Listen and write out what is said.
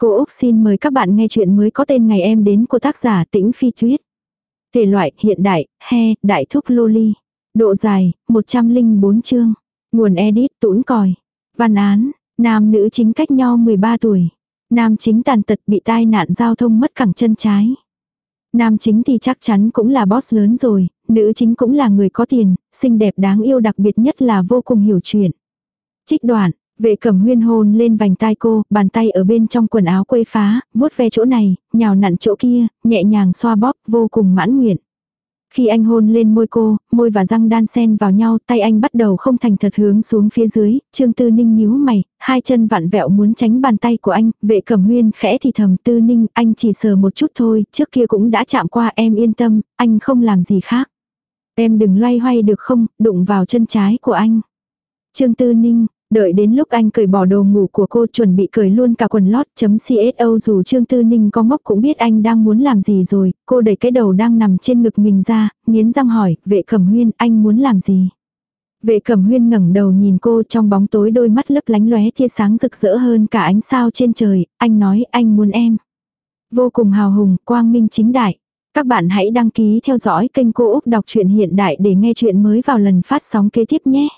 Cô Úc xin mời các bạn nghe chuyện mới có tên ngày em đến của tác giả Tĩnh Phi Tuyết. Thể loại hiện đại, he, đại thúc loli. Độ dài, 104 chương. Nguồn edit tũn còi. Văn án, nam nữ chính cách nhau 13 tuổi. Nam chính tàn tật bị tai nạn giao thông mất cẳng chân trái. Nam chính thì chắc chắn cũng là boss lớn rồi, nữ chính cũng là người có tiền, xinh đẹp đáng yêu đặc biệt nhất là vô cùng hiểu chuyện. Trích đoạn, Vệ cầm huyên hôn lên vành tai cô, bàn tay ở bên trong quần áo quây phá, vuốt ve chỗ này, nhào nặn chỗ kia, nhẹ nhàng xoa bóp, vô cùng mãn nguyện. Khi anh hôn lên môi cô, môi và răng đan sen vào nhau, tay anh bắt đầu không thành thật hướng xuống phía dưới, Trương Tư Ninh nhíu mày, hai chân vặn vẹo muốn tránh bàn tay của anh, vệ cẩm huyên khẽ thì thầm Tư Ninh, anh chỉ sờ một chút thôi, trước kia cũng đã chạm qua em yên tâm, anh không làm gì khác. Em đừng loay hoay được không, đụng vào chân trái của anh. Trương Tư Ninh, Đợi đến lúc anh cởi bỏ đồ ngủ của cô chuẩn bị cởi luôn cả quần lót chấm CSO dù Trương Tư Ninh có ngốc cũng biết anh đang muốn làm gì rồi, cô đẩy cái đầu đang nằm trên ngực mình ra, nghiến răng hỏi, vệ cẩm huyên, anh muốn làm gì? Vệ cẩm huyên ngẩng đầu nhìn cô trong bóng tối đôi mắt lấp lánh lóe tia sáng rực rỡ hơn cả ánh sao trên trời, anh nói anh muốn em. Vô cùng hào hùng, quang minh chính đại. Các bạn hãy đăng ký theo dõi kênh Cô Úc Đọc truyện Hiện Đại để nghe chuyện mới vào lần phát sóng kế tiếp nhé.